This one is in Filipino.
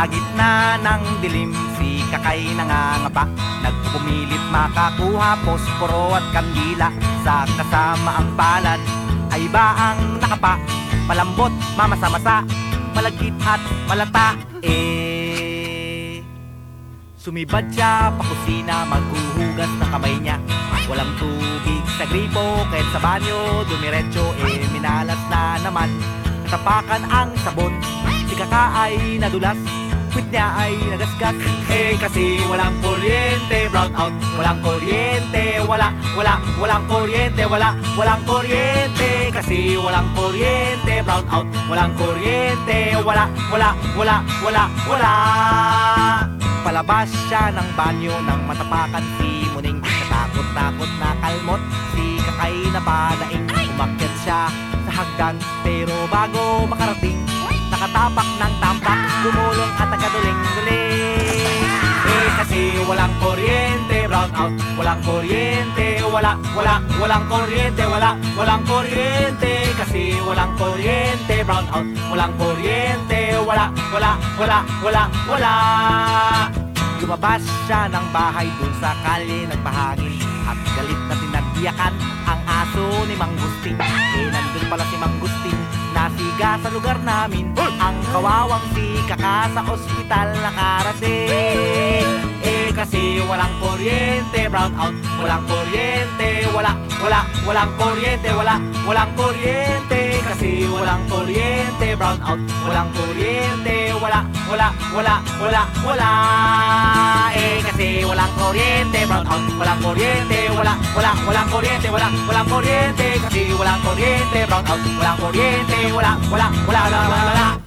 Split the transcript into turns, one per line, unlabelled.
Sa gitna ng dilim, si kakay nangangapa. Nagpumilit makakuha posporo at kandila. Sa kasama ang palad ay baang nakapa? Malambot, mamasa-masa, malagkit at malata. Eh, sumibad siya pa kusina Maghuhugas ng kamay niya. Walang tubig sa gripo Kahit sa banyo, dumiretso Eh, minalas na naman. Natapakan ang sabon Si kaka ay nadulas Quit niya ay nagasgas Eh kasi walang kuryente. Brown out Walang kuryente. Wala, wala, walang kuryente. Wala, walang kuryente. Kasi walang kuryente. Brown out Walang kuryente. Wala, wala, wala, wala, wala. Palabas siya ng banyo Nang matapakan. Si Muning Katakot-takot na kalmot Si kakay na padaing Umakyat siya sa hagdan. Pero bago makarating out. Walang kuryente Wala, wala, walang kuryente Wala, walang kuryente. Kasi walang kuryente Brown out. Walang kuryente Wala, wala, wala, wala, wala. Lumabas siya ng bahay dun sa kalye nagpahangin At galit na tinagdiyakan ang aso ni Mangustin. Eh nandun pala si Mangustin Nasiga sa lugar namin. Ang kawawang si Kaka sa ospital nakarating. Eh kasi walang kuryente Brown out. Walang kuryente Wala, wala, walang kuryente Wala, walang kuryente Kasi walang kuryente Brown out. Walang kuryente Wala, wala, wala, wala, wala Eh kasi walang kuryente Brown out. Walang kuryente Wala, wala, walang kuryente Wala, walang kuryente Kasi walang kuryente Brown out. Walang kuryente Wala, wala, wala, wala, wala, wala